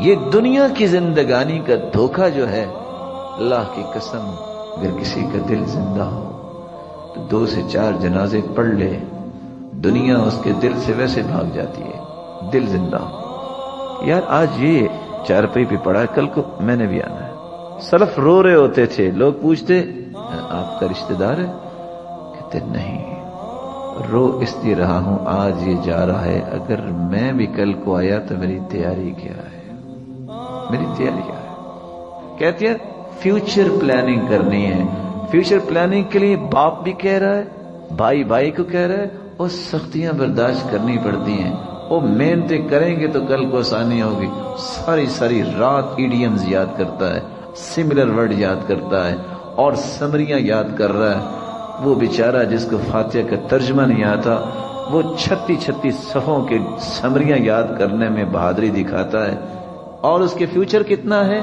یہ دنیا کی زندگانی کا دھوکہ جو ہے، اللہ کی قسم، اگر کسی کا دل زندہ ہو، تو دو سے چار جنازے پڑھ لے، دنیا اس کے دل سے ویسے بھاگ جاتی ہے، دل زندہ ہو۔ یار، آج یہ چار پہ پڑا کل کو میں نے بھی آنا ہے۔ سلف رو رہے ہوتے تھے، لوگ پوچھتے، آپ کا رشتہ دار ہے؟ کہتے، نہیں۔ رو اس لیے رہا ہوں، آج یہ جا رہا ہے، اگر میں بھی کل کو آیا تو میری تیاری کیا ہے؟ میری تیاری کیا ہے؟ کہتی ہے فیوچر پلاننگ کرنی ہے۔ فیوچر پلاننگ کے لیے باپ بھی کہہ رہا ہے، بھائی بھائی کو کہہ رہا ہے، اور سختیاں برداشت کرنی پڑتی ہیں۔ وہ محنتیں کریں گے تو کل کو آسانی ہوگی۔ ساری ساری رات ایڈیمز یاد کرتا ہے سملر ورڈ یاد کرتا ہے، اور سمریاں یاد کر رہا ہے۔ وہ بیچارہ جس کو فاتحہ کا ترجمہ نہیں آتا وہ چھتی چھتی صفوں کے سمریاں یاد کرنے میں بہادری دکھاتا ہے۔ اور اس کے فیوچر کتنا ہے؟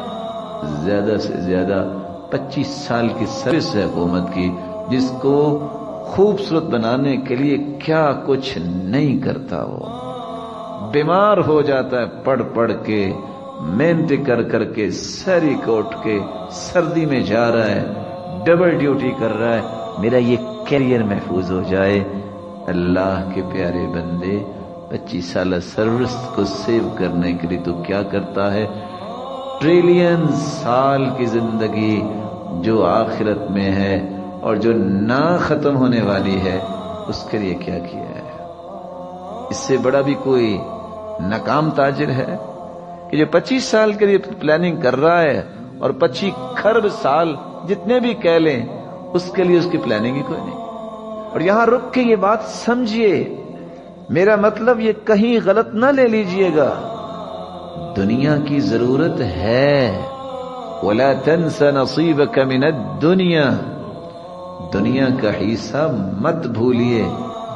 زیادہ سے زیادہ پچیس سال کی سروس ہے حکومت کی، جس کو خوبصورت بنانے کے لیے کیا کچھ نہیں کرتا وہ۔ بیمار ہو جاتا ہے پڑھ پڑھ کے، محنت کر کر کے سری کوٹ کے، سردی میں جا رہا ہے ڈبل ڈیوٹی کر رہا ہے۔ میرا یہ کیریئر محفوظ ہو جائے۔ اللہ کے پیارے بندے پچیس سالہ سروس کو سیو کرنے کے لیے تو کیا کرتا ہے؟ ٹریلین سال کی زندگی جو آخرت میں ہے اور جو نہ ختم ہونے والی ہے، اس کے لیے کیا کیا ہے؟ اس سے بڑا بھی کوئی ناکام تاجر ہے؟ کہ جو پچیس سال کے لیے پلاننگ کر رہا ہے اور پچیس خرب سال جتنے بھی کہہ لیں، اس کے لیے اس کی پلاننگ ہی کوئی نہیں۔ اور یہاں رک کے یہ بات سمجھیے۔ میرا مطلب یہ کہیں غلط نہ لے لیجیے گا۔ دنیا کی ضرورت ہے۔ ولا تنس نصیبك من الدنیا دنیا کا حصہ مت بھولیے۔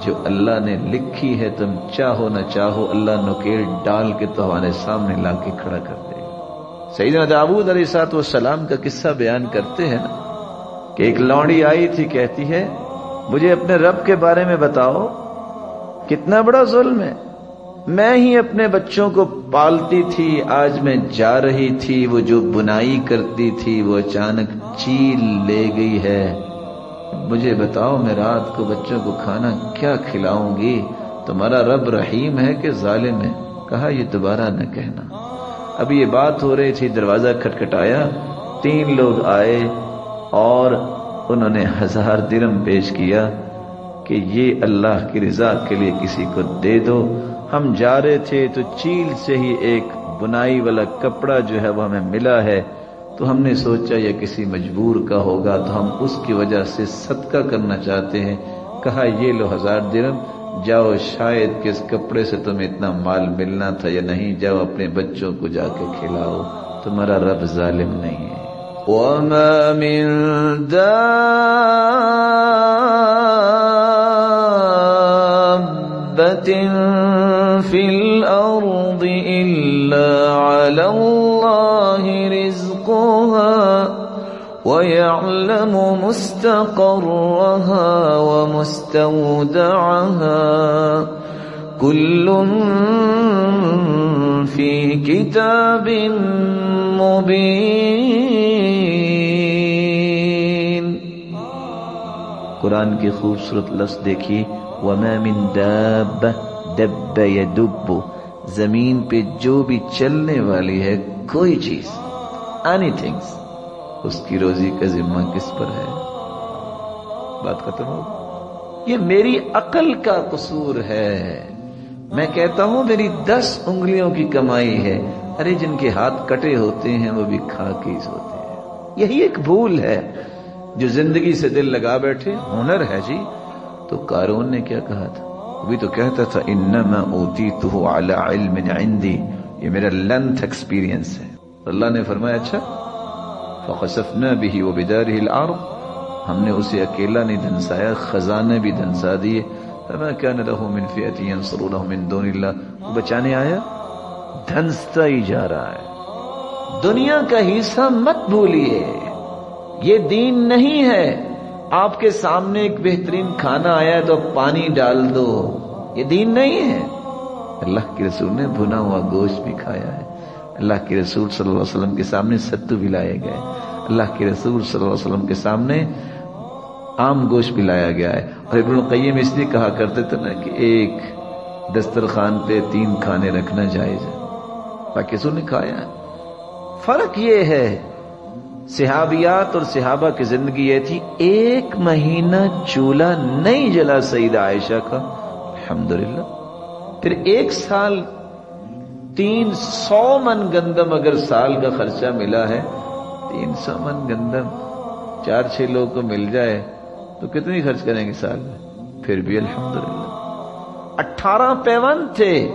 جو اللہ نے لکھی ہے، تم چاہو نہ چاہو اللہ نکیل ڈال کے تو ہمارے سامنے لا کے کھڑا کر دے۔ سیدنا داود علیہ سات والسلام کا قصہ بیان کرتے ہیں نا، کہ ایک لونڈی آئی تھی، کہتی ہے، مجھے اپنے رب کے بارے میں بتاؤ۔ کتنا بڑا ظلم ہے۔ میں ہی اپنے بچوں کو پالتی تھی، آج میں جا رہی تھی، وہ جو بنائی کرتی تھی، وہ اچانک چیل لے گئی ہے۔ مجھے بتاؤ، میں رات کو بچوں کو کھانا کیا کھلاؤں گی؟ تمہارا رب رحیم ہے کہ ظالم ہے؟ کہا، یہ دوبارہ نہ کہنا۔ اب یہ بات ہو رہی تھی، دروازہ کھٹکھٹایا۔ تین لوگ آئے اور انہوں نے ہزار درم پیش کیا۔ کہ یہ اللہ کی رضا کے لیے کسی کو دے دو۔ ہم جا رہے تھے تو چیل سے ہی ایک بنائی والا کپڑا جو ہے وہ ہمیں ملا ہے۔ تو ہم نے سوچا یہ کسی مجبور کا ہوگا تو ہم اس کی وجہ سے صدقہ کرنا چاہتے ہیں۔ کہا، یہ لو ہزار درم۔ جاؤ، شاید کہ اس کپڑے سے تمہیں اتنا مال ملنا تھا یا نہیں، جاؤ اپنے بچوں کو جا کے کھلاؤ۔ تمہارا رب ظالم نہیں ہے۔ وما من في الأرض إلا على الله رزقها ويعلم مستقرها ومستودعها كل في كتاب مبين قرآن کی خوبصورت لفظ دیکھی، وما من دابة دب یا دب زمین پہ جو بھی چلنے والی ہے، کوئی چیز اینی تھنگس اس کی روزی کا ذمہ کس پر ہے؟ بات ختم ہو یہ میری عقل کا قصور ہے۔ میں کہتا ہوں، میری دس انگلیوں کی کمائی ہے۔ ارے، جن کے ہاتھ کٹے ہوتے ہیں، وہ بھی کھا کے ہوتے ہیں۔ یہی ایک بھول ہے۔ جو زندگی سے دل لگا بیٹھے، ہنر ہے جی۔ تو کارون نے کیا کہا تھا؟ بھی تو کہتا تھا، انما اوتیتہ علی علم عندی یہ میرا لنتھ ایکسپیرینس ہے۔ اللہ نے فرمایا اچھا۔ فخسفنا به وبداره الارض ہم نے اسے اکیلا نہیں دھنسایا، خزانے بھی دھنسا دیے۔ فما كان له من فئه ينصرونه من دون الله بچانے آیا؟ دھنستا ہی جا رہا ہے۔ دنیا کا حصہ مت بھولیے۔ یہ دین نہیں ہے۔ آپ کے سامنے ایک بہترین کھانا آیا ہے تو پانی ڈال دو۔ یہ دین نہیں ہے۔ اللہ کے رسول نے بھنا ہوا گوشت بھی کھایا ہے۔ اللہ کے رسول صلی اللہ علیہ وسلم کے سامنے ستو بھی لائے گئے۔ اللہ کے رسول صلی اللہ علیہ وسلم کے سامنے عام گوشت بھی لایا گیا ہے۔ اور ابن القیم اس لیے کہا کرتے تھے نا کہ ایک دسترخوان پہ تین کھانے رکھنا جائز ہے۔ باقی نے کھایا فرق یہ ہے صحابیات اور صحابہ کی زندگی یہ تھی، ایک مہینہ چولہا نہیں جلا سعید عائشہ کا۔ الحمدللہ۔ پھر ایک سال، تین سو من گندم اگر سال کا خرچہ ملا ہے، تین سو من گندم، چار چھ لوگوں کو مل جائے، تو کتنی خرچ کریں گے سال میں؟ پھر بھی الحمدللہ۔ اٹھارہ پیون تھے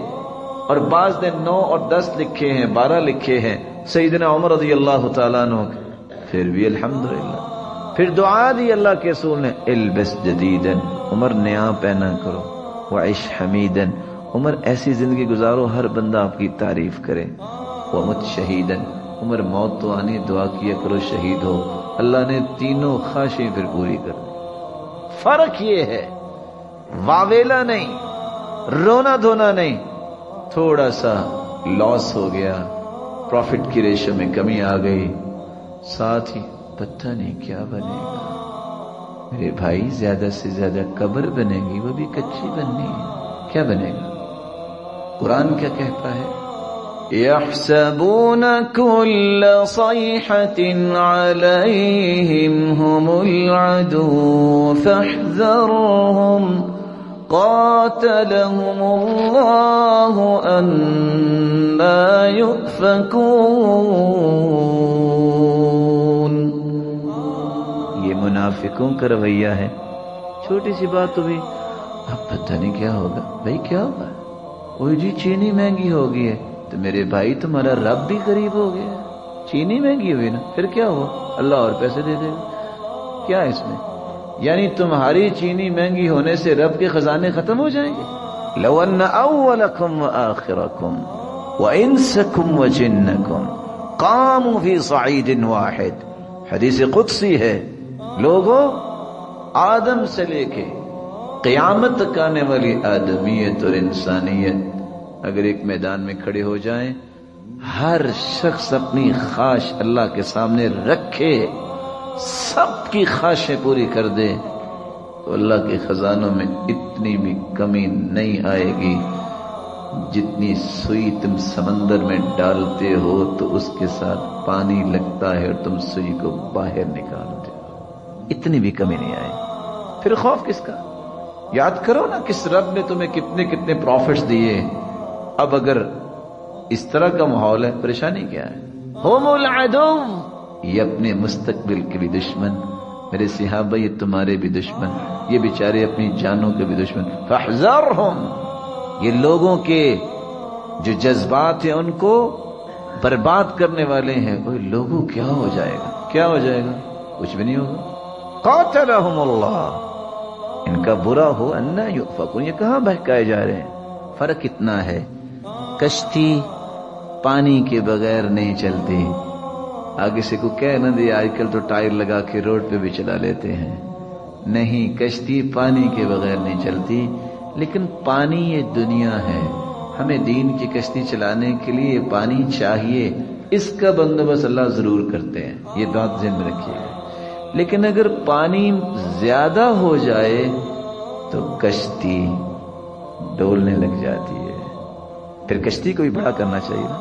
اور بعض نے نو اور دس لکھے ہیں، بارہ لکھے ہیں۔ سیدنا عمر رضی اللہ تعالیٰ عنہ پھر بھی الحمدللہ۔ پھر دعا دی اللہ کے سور نے، البس جدیدن عمر نیا پہنا کرو، وعش حمیدن عمر ایسی زندگی گزارو، ہر بندہ آپ کی تعریف کرے۔ ومت شہیدن عمر موت تو آنی دعا کیا کرو، شہید ہو۔ اللہ نے تینوں خواہشیں پھر پوری کر فرق یہ ہے، واویلا نہیں، رونا دھونا نہیں۔ تھوڑا سا لاس ہو گیا پروفٹ کی ریشو میں کمی آ گئی۔ ساتھ ہی، پتہ نہیں کیا بنے گا۔ میرے بھائی، زیادہ سے زیادہ قبر بنے گی، وہ بھی کچی بننی ہے۔ کیا بنے گا؟ قرآن کیا کہتا ہے؟ يحسبون كل صيحة عليهم هم العدو فاحذرهم قاتلهم الله أنا يؤفكون منافقوں کا رویہ ہے۔ چھوٹی سی بات تو بھی۔ اب پتہ نہیں کیا ہوگا۔ بھائی کیا ہوگا؟ وہ جی چینی مہنگی ہوگی ہے۔ تو میرے بھائی تمہارا رب بھی قریب ہو گیا چینی مہنگی ہوئی نا، پھر کیا ہوا؟ اللہ اور پیسے دے دے گا۔ کیا اس میں؟ یعنی تمہاری چینی مہنگی ہونے سے رب کے خزانے ختم ہو جائیں گے۔ لو ان اولکم و آخرکم و قاموا فی صعید واحد۔ حدیث قدسی ہے۔ لوگوں آدم سے لے کے قیامت تک آنے والی آدمیت اور انسانیت اگر ایک میدان میں کھڑے ہو جائیں، ہر شخص اپنی خواہش اللہ کے سامنے رکھے، سب کی خواہشیں پوری کر دے، تو اللہ کے خزانوں میں اتنی بھی کمی نہیں آئے گی جتنی سوئی تم سمندر میں ڈالتے ہو تو اس کے ساتھ پانی لگتا ہے اور تم سوئی کو باہر نکالتے ہو اتنی بھی کمی نہیں آئے پھر خوف کس کا؟ یاد کرو نا کس رب نے تمہیں کتنے کتنے پروفٹس دیے۔ اب اگر اس طرح کا ماحول ہے پریشانی کیا ہے؟ ہوم العدو یہ اپنے مستقبل کے بھی دشمن میرے صحابہ یہ تمہارے بھی دشمن یہ بیچارے اپنی جانوں کے بھی دشمن۔ فاحذرہم۔ یہ لوگوں کے جو جذبات ہیں ان کو برباد کرنے والے ہیں۔ وہ لوگوں کیا ہو جائے گا؟ کیا ہو جائے گا؟ کچھ بھی نہیں ہوگا۔ قاتلہم اللہ۔ ان کا برا ہو، انا یؤفکون۔ یہ کہاں بہکائے جا رہے ہیں؟ فرق اتنا ہے۔ کشتی پانی کے بغیر نہیں چلتی۔ آگے سے کو کہہ نہ دے، آج کل تو ٹائر لگا کے روڈ پہ بھی چلا لیتے ہیں۔ نہیں، کشتی پانی کے بغیر نہیں چلتی۔ لیکن پانی یہ دنیا ہے۔ ہمیں دین کی کشتی چلانے کے لیے پانی چاہیے۔ اس کا بندوبست اللہ ضرور کرتے ہیں۔ یہ بات ذہن میں رکھیے۔ گا لیکن اگر پانی زیادہ ہو جائے تو کشتی ڈولنے لگ جاتی ہے۔ پھر کشتی کو بھی بڑا کرنا چاہیے نا۔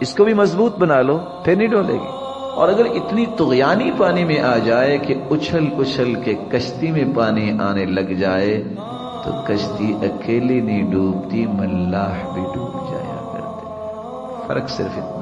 اس کو بھی مضبوط بنا لو، پھر نہیں ڈولے گی۔ اور اگر اتنی تغیانی پانی میں آ جائے کہ اچھل اچھل کے کشتی میں پانی آنے لگ جائے، تو کشتی اکیلی نہیں ڈوبتی، ملاح بھی ڈوب جایا کرتے۔ فرق صرف اتنا۔